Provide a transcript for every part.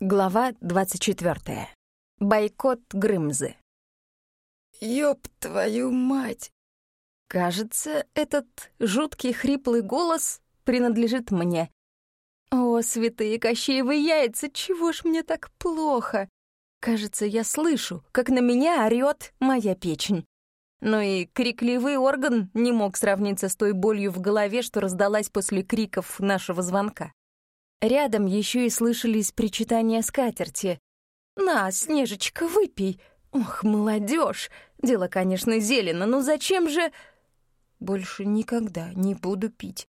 Глава 24. Бойкот Грымзы. «Ёб твою мать!» Кажется, этот жуткий хриплый голос принадлежит мне. О, святые Кощеевы яйца, чего ж мне так плохо? Кажется, я слышу, как на меня орёт моя печень. Но и крикливый орган не мог сравниться с той болью в голове, что раздалась после криков нашего звонка. Рядом еще и слышались причитания скатерти. «На, Снежечка, выпей! Ох, молодежь! Дело, конечно, зелено, но зачем же...» «Больше никогда не буду пить».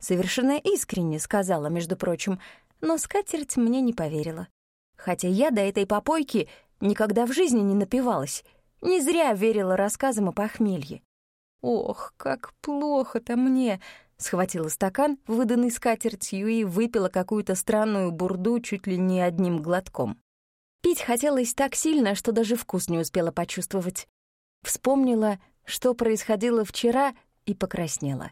Совершенно искренне сказала, между прочим, но скатерть мне не поверила. Хотя я до этой попойки никогда в жизни не напивалась, не зря верила рассказам о похмелье. Ох, как плохо-то мне! Схватила стакан, выданный скатертью, и выпила какую-то странную бурду чуть ли не одним глотком. Пить хотелось так сильно, что даже вкус не успела почувствовать. Вспомнила, что происходило вчера, и покраснела.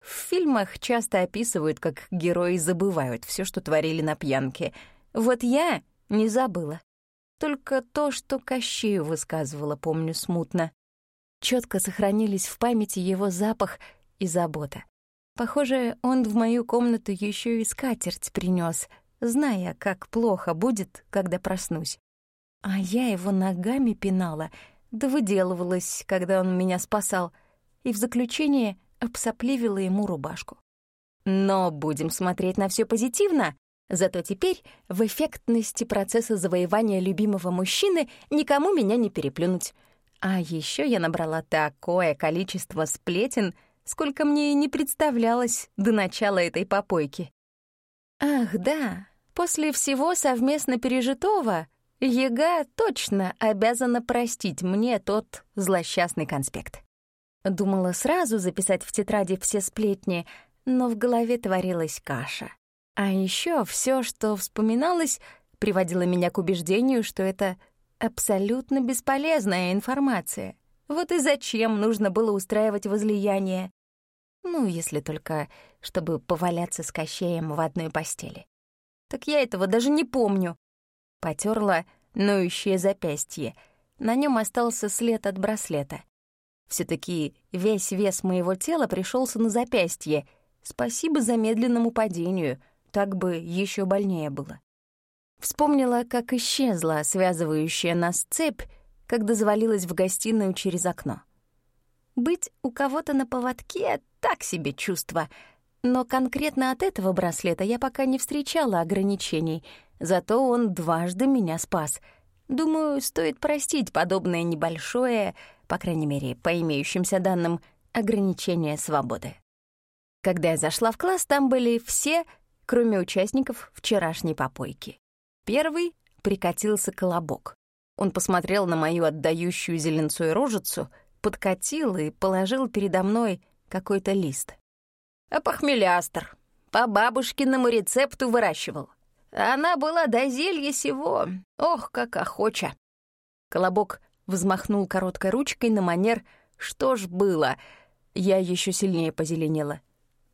В фильмах часто описывают, как герои забывают все, что творили на пьянке. Вот я не забыла. Только то, что Кощею высказывала, помню смутно. Четко сохранились в памяти его запах и забота. Похоже, он в мою комнату еще и скатерть принес, зная, как плохо будет, когда проснусь. А я его ногами пинала, да выделывалась, когда он меня спасал, и в заключение обсопливила ему рубашку. Но будем смотреть на все позитивно. Зато теперь в эффектности процесса завоевания любимого мужчины никому меня не переплюнуть. А еще я набрала такое количество сплетен — сколько мне и не представлялось до начала этой попойки. Ах, да, после всего совместно пережитого Ега точно обязана простить мне тот злосчастный конспект. Думала сразу записать в тетради все сплетни, но в голове творилась каша. А еще все, что вспоминалось, приводило меня к убеждению, что это абсолютно бесполезная информация. Вот и зачем нужно было устраивать возлияние? Ну, если только, чтобы поваляться с Кощеем в одной постели. Так я этого даже не помню. Потерла ноющее запястье. На нем остался след от браслета. все таки весь вес моего тела пришелся на запястье. Спасибо замедленному падению, так бы еще больнее было. Вспомнила, как исчезла связывающая нас цепь, когда завалилась в гостиную через окно. Быть у кого-то на поводке — так себе чувство. Но конкретно от этого браслета я пока не встречала ограничений, зато он дважды меня спас. Думаю, стоит простить подобное небольшое, по крайней мере, по имеющимся данным, ограничение свободы. Когда я зашла в класс, там были все, кроме участников вчерашней попойки. Первый прикатился колобок. Он посмотрел на мою отдающую зеленцу и рожицу — подкатил и положил передо мной какой-то лист. А по бабушкиному рецепту выращивал. Она была до зелья сего, ох, как охоча. Колобок взмахнул короткой ручкой на манер «Что ж было?» Я еще сильнее позеленела.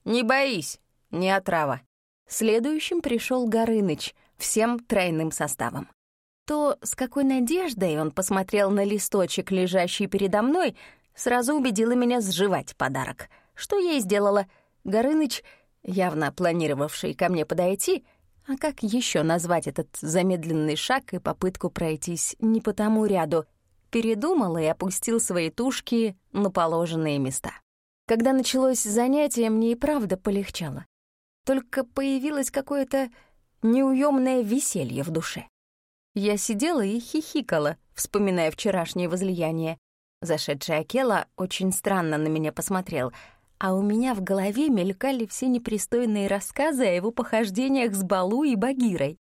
«Не боись, не отрава». Следующим пришел Горыныч всем тройным составом. То, с какой надеждой он посмотрел на листочек, лежащий передо мной, сразу убедило меня сживать подарок. Что я и сделала. Горыныч, явно планировавший ко мне подойти, а как еще назвать этот замедленный шаг и попытку пройтись не по тому ряду, передумал и опустил свои тушки на положенные места. Когда началось занятие, мне и правда полегчало. Только появилось какое-то неуемное веселье в душе. Я сидела и хихикала, вспоминая вчерашнее возлияние. Зашедший Акела очень странно на меня посмотрел, а у меня в голове мелькали все непристойные рассказы о его похождениях с Балу и Багирой.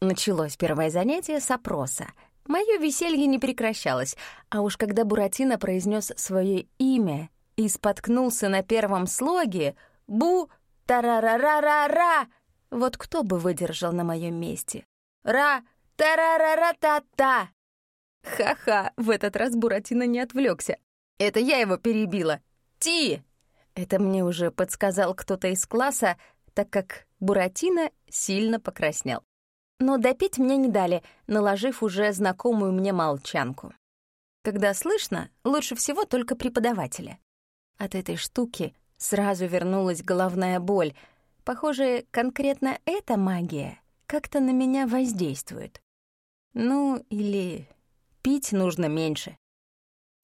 Началось первое занятие с опроса. Моё веселье не прекращалось, а уж когда Буратино произнес свое имя и споткнулся на первом слоге «Бу! Тарарарара!» Вот кто бы выдержал на моем месте? «Ра! Тарарара-та-та!» Ха-ха, в этот раз Буратино не отвлекся. Это я его перебила. Ти! Это мне уже подсказал кто-то из класса, так как Буратино сильно покраснел. Но допить мне не дали, наложив уже знакомую мне молчанку. Когда слышно, лучше всего только преподавателя. От этой штуки сразу вернулась головная боль. Похоже, конкретно эта магия как-то на меня воздействует. Ну, или пить нужно меньше.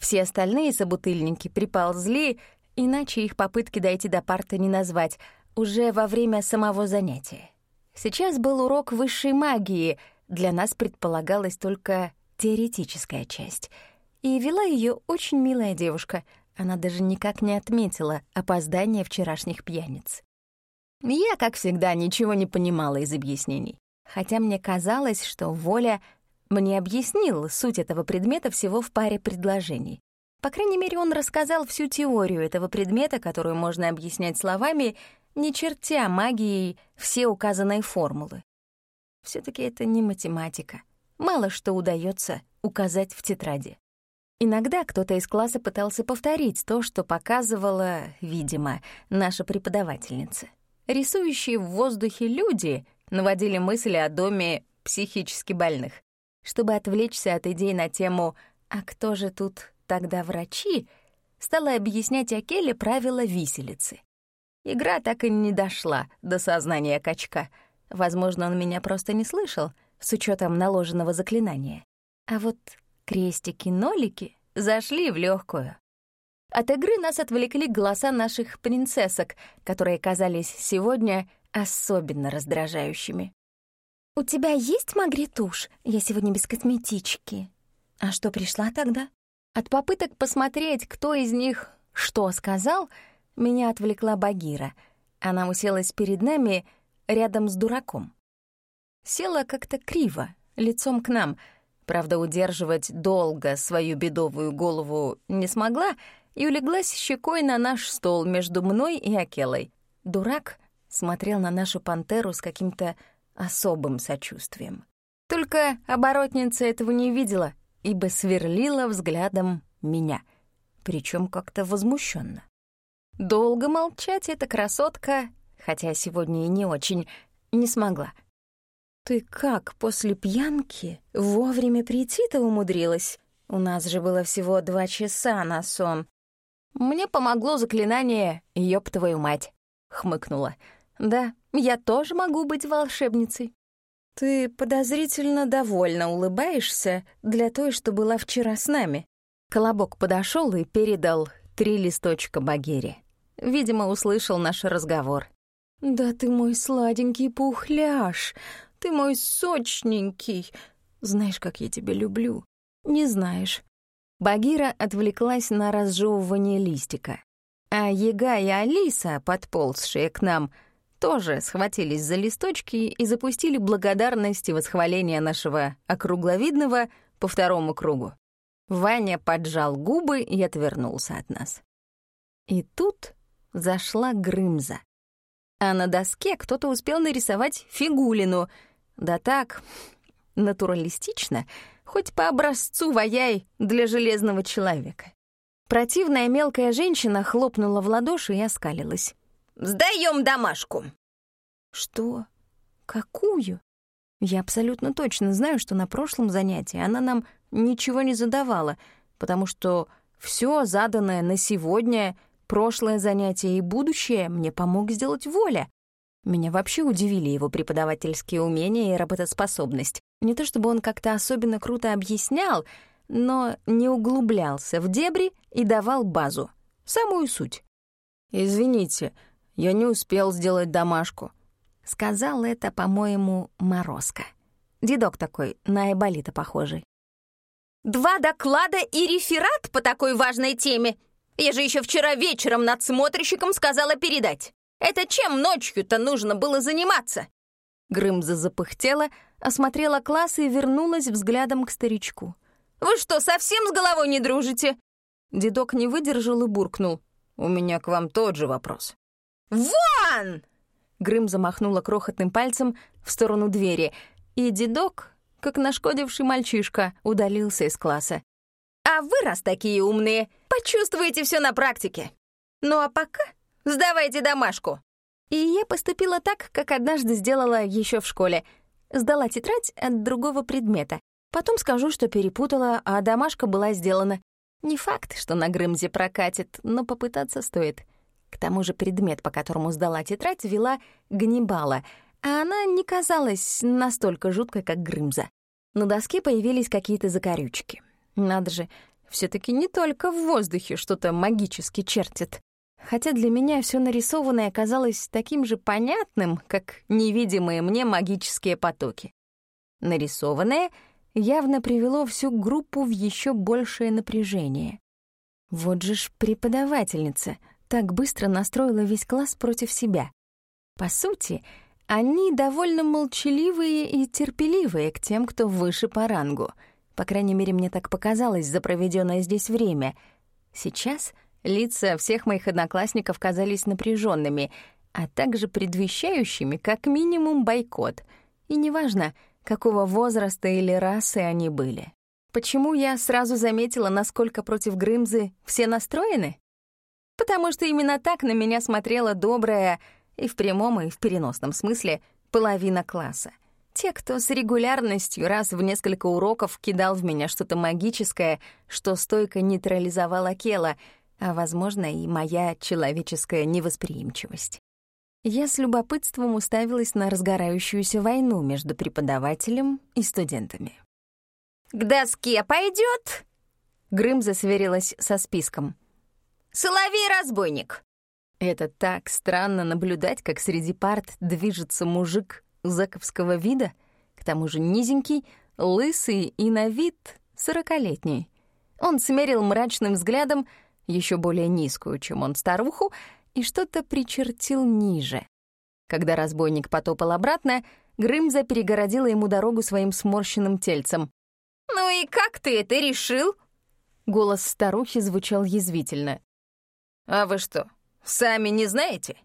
Все остальные собутыльники приползли, иначе их попытки дойти до парты не назвать, уже во время самого занятия. Сейчас был урок высшей магии, для нас предполагалась только теоретическая часть. И вела ее очень милая девушка, она даже никак не отметила опоздание вчерашних пьяниц. Я, как всегда, ничего не понимала из объяснений, хотя мне казалось, что Воля мне объяснил суть этого предмета всего в паре предложений. По крайней мере, он рассказал всю теорию этого предмета, которую можно объяснять словами, не чертя магией все указанные формулы. все таки это не математика. Мало что удается указать в тетради. Иногда кто-то из класса пытался повторить то, что показывала, видимо, наша преподавательница. Рисующие в воздухе люди наводили мысли о доме психически больных. Чтобы отвлечься от идей на тему «А кто же тут тогда врачи?», стала объяснять Акеле правила виселицы. Игра так и не дошла до сознания качка. Возможно, он меня просто не слышал, с учетом наложенного заклинания. А вот крестики-нолики зашли в легкую. От игры нас отвлекли голоса наших принцессок, которые казались сегодня особенно раздражающими. «У тебя есть магритушь? Я сегодня без косметички». «А что, пришла тогда?» От попыток посмотреть, кто из них что сказал — меня отвлекла Багира. Она уселась перед нами рядом с дураком. Села как-то криво, лицом к нам. Правда, удерживать долго свою бедовую голову не смогла и улеглась щекой на наш стол между мной и Акелой. Дурак смотрел на нашу пантеру с каким-то особым сочувствием. Только оборотница этого не видела, ибо сверлила взглядом меня, причем как-то возмущенно. Долго молчать эта красотка, хотя сегодня и не очень, не смогла. «Ты как после пьянки вовремя прийти-то умудрилась? У нас же было всего два часа на сон». «Мне помогло заклинание «Ёб твою мать», — хмыкнула. «Да, я тоже могу быть волшебницей». «Ты подозрительно довольно улыбаешься для той, что была вчера с нами». Колобок подошел и передал три листочка Багере. Видимо, услышал наш разговор. «Да ты мой сладенький пухляш, ты мой сочненький. Знаешь, как я тебя люблю. Не знаешь». Багира отвлеклась на разжевывание листика. А Ега и Алиса, подползшие к нам, тоже схватились за листочки и запустили благодарность и восхваление нашего округловидного по второму кругу. Ваня поджал губы и отвернулся от нас. И тут зашла Грымза. А на доске кто-то успел нарисовать фигулину. Да так, натуралистично, хоть по образцу ваяй для железного человека. Противная мелкая женщина хлопнула в ладоши и оскалилась. «Сдаем домашку!» «Что? Какую?» Я абсолютно точно знаю, что на прошлом занятии она нам ничего не задавала, потому что все заданное на сегодня Прошлое занятие и будущее мне помог сделать воля. Меня вообще удивили его преподавательские умения и работоспособность. Не то чтобы он как-то особенно круто объяснял, но не углублялся в дебри и давал базу, самую суть. «Извините, я не успел сделать домашку», — сказал это, по-моему, Морозко. Дедок такой, на Айболита похожий. «Два доклада и реферат по такой важной теме я же еще вчера вечером надсмотрщикам сказала передать. Это чем ночью-то нужно было заниматься?» Грымза запыхтела, осмотрела класс и вернулась взглядом к старичку. «Вы что, совсем с головой не дружите?» Дедок не выдержал и буркнул. «У меня к вам тот же вопрос». «Вон!» Грым замахнула крохотным пальцем в сторону двери, и дедок, как нашкодивший мальчишка, удалился из класса. А вы, раз такие умные, почувствуете все на практике. Ну а пока сдавайте домашку. И я поступила так, как однажды сделала еще в школе. Сдала тетрадь от другого предмета. Потом скажу, что перепутала, а домашка была сделана. Не факт, что на Грымзе прокатит, но попытаться стоит. К тому же предмет, по которому сдала тетрадь, вела Ганнибала, а она не казалась настолько жуткой, как Грымза. На доске появились какие-то закорючки. Надо же, все таки не только в воздухе что-то магически чертит. Хотя для меня все нарисованное оказалось таким же понятным, как невидимые мне магические потоки. Нарисованное явно привело всю группу в еще большее напряжение. Вот же ж преподавательница так быстро настроила весь класс против себя. По сути, они довольно молчаливые и терпеливые к тем, кто выше по рангу. По крайней мере, мне так показалось за проведенное здесь время. Сейчас лица всех моих одноклассников казались напряженными, а также предвещающими как минимум бойкот. И неважно, какого возраста или расы они были. Почему я сразу заметила, насколько против Грымзы все настроены? Потому что именно так на меня смотрела добрая и в прямом, и в переносном смысле половина класса. Те, кто с регулярностью раз в несколько уроков кидал в меня что-то магическое, что стойко нейтрализовало Кела, а, возможно, и моя человеческая невосприимчивость. Я с любопытством уставилась на разгорающуюся войну между преподавателем и студентами. «К доске пойдет? Грым засверилась со списком. «Соловей-разбойник!» Это так странно наблюдать, как среди парт движется мужик заковского вида, к тому же низенький, лысый и на вид сорокалетний. Он смерил мрачным взглядом еще более низкую, чем он, старуху, и что-то причертил ниже. Когда разбойник потопал обратно, Грымза перегородила ему дорогу своим сморщенным тельцем. «Ну и как ты это решил?» Голос старухи звучал язвительно. «А вы что, Сами не знаете?»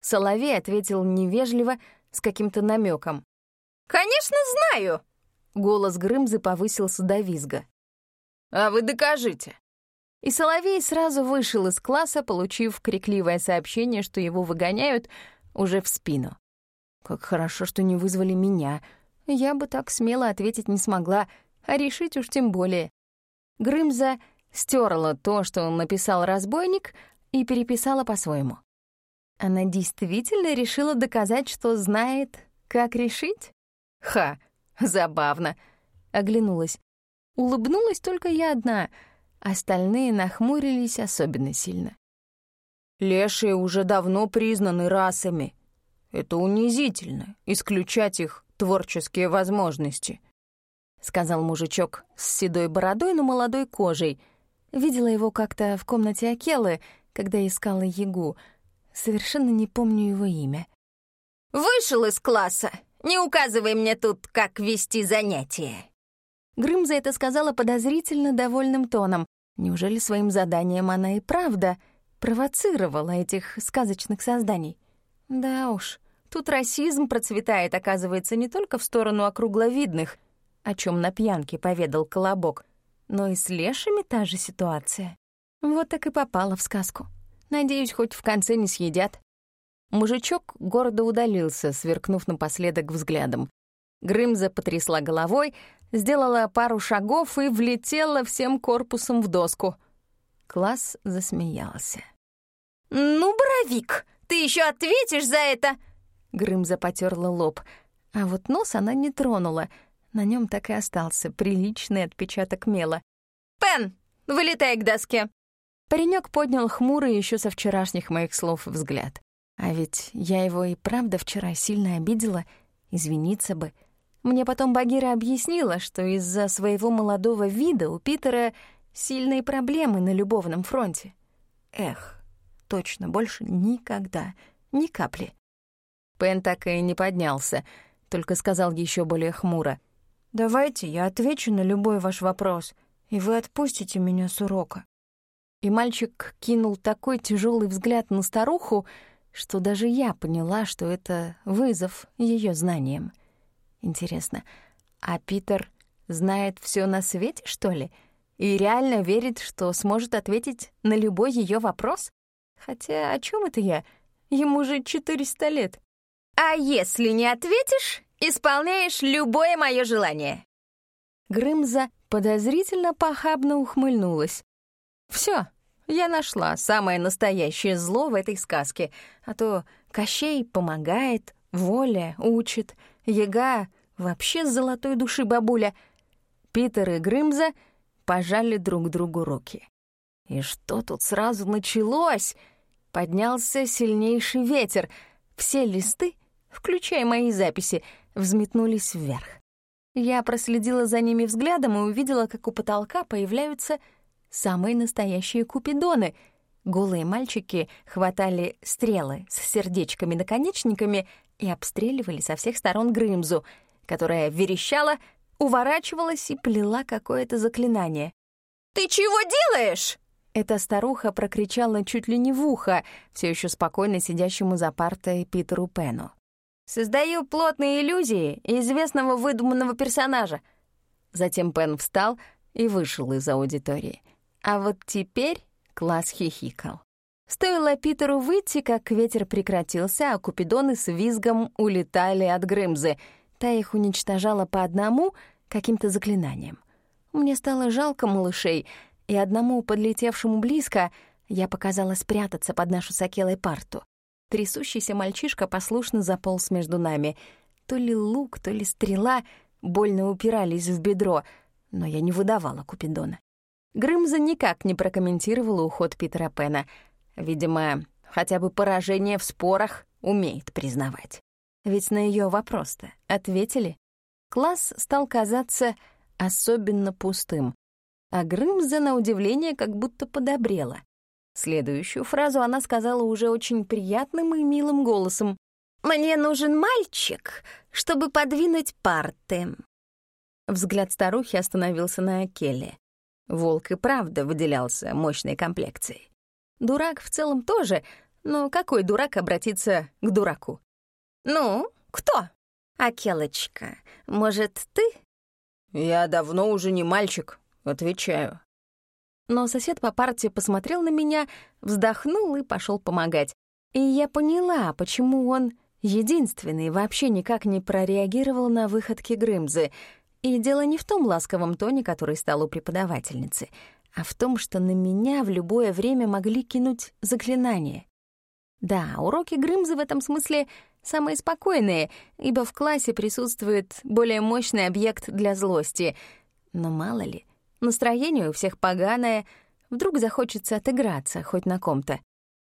Соловей ответил невежливо, с каким-то намеком. «Конечно знаю!» Голос Грымзы повысился до визга. «А вы докажите!» И Соловей сразу вышел из класса, получив крикливое сообщение, что его выгоняют уже в спину. Как хорошо, что не вызвали меня. Я бы так смело ответить не смогла, а решить уж тем более. Грымза стерла то, что написал разбойник, и переписала по-своему. Она действительно решила доказать, что знает, как решить? Ха, забавно. Оглянулась. Улыбнулась только я одна, остальные нахмурились особенно сильно. Лешие уже давно признаны расами. Это унизительно, исключать их творческие возможности, — сказал мужичок с седой бородой, но молодой кожей. Видела его как-то в комнате Акелы — когда искала Ягу. Совершенно не помню его имя. «Вышел из класса! Не указывай мне тут, как вести занятия!» Грым за это сказала подозрительно довольным тоном. Неужели своим заданием она и правда провоцировала этих сказочных созданий? Да уж, тут расизм процветает, оказывается, не только в сторону округловидных, о чем на пьянке поведал Колобок, но и с лешими та же ситуация. Вот так и попала в сказку. Надеюсь, хоть в конце не съедят. Мужичок гордо удалился, сверкнув напоследок взглядом. Грымза потрясла головой, сделала пару шагов и влетела всем корпусом в доску. Класс засмеялся. «Ну, Боровик, ты еще ответишь за это?» Грымза потерла лоб, а вот нос она не тронула. На нем так и остался приличный отпечаток мела. «Пен, вылетай к доске!» Паренек поднял хмурый еще со вчерашних моих слов взгляд. А ведь я его и правда вчера сильно обидела, извиниться бы. Мне потом Багира объяснила, что из-за своего молодого вида у Питера сильные проблемы на любовном фронте. Эх, точно, больше никогда, ни капли. Пен так и не поднялся, только сказал еще более хмуро. «Давайте я отвечу на любой ваш вопрос, и вы отпустите меня с урока». И мальчик кинул такой тяжелый взгляд на старуху, что даже я поняла, что это вызов ее знаниям. Интересно, а Питер знает все на свете, что ли? И реально верит, что сможет ответить на любой ее вопрос? Хотя о чем это я? Ему же 400 лет. «А если не ответишь, исполняешь любое мое желание». Грымза подозрительно похабно ухмыльнулась. Все, я нашла самое настоящее зло в этой сказке, а то Кощей помогает, Воля учит, Яга вообще золотой души бабуля. Питер и Грымза пожали друг другу руки. И что тут сразу началось? Поднялся сильнейший ветер. Все листы, включая мои записи, взметнулись вверх. Я проследила за ними взглядом и увидела, как у потолка появляются самые настоящие купидоны. Голые мальчики хватали стрелы с сердечками-наконечниками и обстреливали со всех сторон Грымзу, которая верещала, уворачивалась и плела какое-то заклинание. «Ты чего делаешь?» Эта старуха прокричала чуть ли не в ухо, все еще спокойно сидящему за партой Питеру Пену. «Создаю плотные иллюзии известного выдуманного персонажа». Затем Пен встал и вышел из аудитории. А вот теперь класс хихикал. Стоило Питеру выйти, как ветер прекратился, а купидоны с визгом улетали от Грымзы. Та их уничтожала по одному каким-то заклинанием. Мне стало жалко малышей, и одному подлетевшему близко я показала спрятаться под нашу сакелой парту. Трясущийся мальчишка послушно заполз между нами. То ли лук, то ли стрела больно упирались в бедро, но я не выдавала Купидона. Грымза никак не прокомментировала уход Питера Пена. Видимо, хотя бы поражение в спорах умеет признавать. Ведь на ее вопрос-то ответили. Класс стал казаться особенно пустым, а Грымза, на удивление, как будто подобрела. Следующую фразу она сказала уже очень приятным и милым голосом. «Мне нужен мальчик, чтобы подвинуть парты». Взгляд старухи остановился на Акеле. Волк и правда выделялся мощной комплекцией. Дурак в целом тоже, но какой дурак обратится к дураку? «Ну, кто? Акелочка, может, ты?» «Я давно уже не мальчик, отвечаю». Но сосед по парте посмотрел на меня, вздохнул и пошел помогать. И я поняла, почему он единственный вообще никак не прореагировал на выходки Грымзы — и дело не в том ласковом тоне, который стал у преподавательницы, а в том, что на меня в любое время могли кинуть заклинание. Да, уроки Грымзы в этом смысле самые спокойные, ибо в классе присутствует более мощный объект для злости. Но мало ли, настроение у всех поганое, вдруг захочется отыграться хоть на ком-то.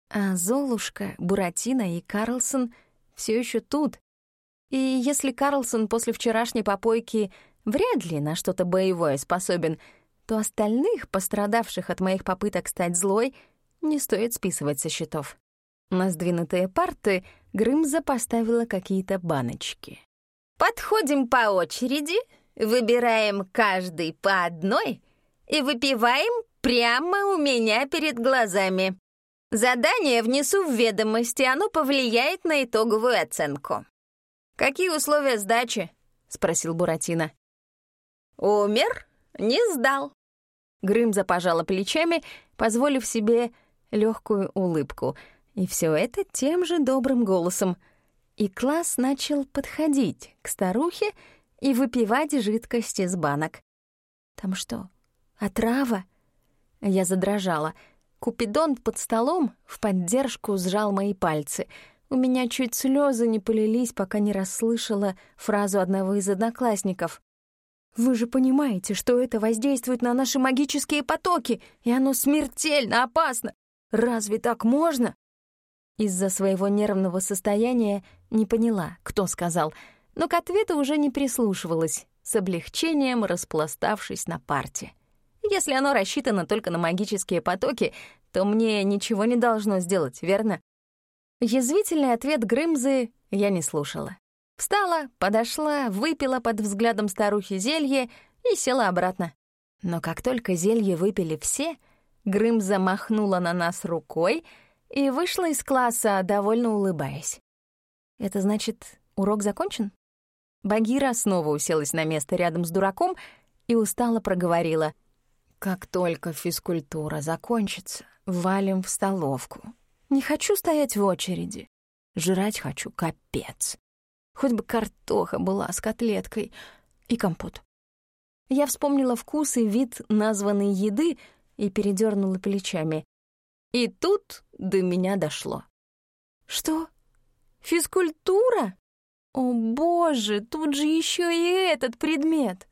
А Золушка, Буратино и Карлсон все еще тут. И если Карлсон после вчерашней попойки вряд ли на что-то боевое способен, то остальных, пострадавших от моих попыток стать злой, не стоит списывать со счетов. На сдвинутые парты Грымза поставила какие-то баночки. «Подходим по очереди, выбираем каждый по одной и выпиваем прямо у меня перед глазами. Задание внесу в ведомости, оно повлияет на итоговую оценку». «Какие условия сдачи?» — спросил Буратино. «Умер, не сдал». Грымза пожала плечами, позволив себе легкую улыбку. И все это тем же добрым голосом. И класс начал подходить к старухе и выпивать жидкость из банок. «Там что, отрава?» Я задрожала. Купидон под столом в поддержку сжал мои пальцы. У меня чуть слезы не полились, пока не расслышала фразу одного из одноклассников. Вы же понимаете, что это воздействует на наши магические потоки, и оно смертельно опасно. Разве так можно? Из-за своего нервного состояния не поняла, кто сказал, но к ответу уже не прислушивалась, с облегчением распластавшись на парте. Если оно рассчитано только на магические потоки, то мне ничего не должно сделать, верно? Язвительный ответ Грымзы я не слушала. Встала, подошла, выпила под взглядом старухи зелье и села обратно. Но как только зелье выпили все, Грым замахнула на нас рукой и вышла из класса, довольно улыбаясь. Это значит, урок закончен? Багира снова уселась на место рядом с дураком и устало проговорила. «Как только физкультура закончится, валим в столовку. Не хочу стоять в очереди. Жрать хочу капец». Хоть бы картоха была с котлеткой и компот. Я вспомнила вкус и вид названной еды и передернула плечами. И тут до меня дошло. Что? Физкультура? О боже, тут же еще и этот предмет.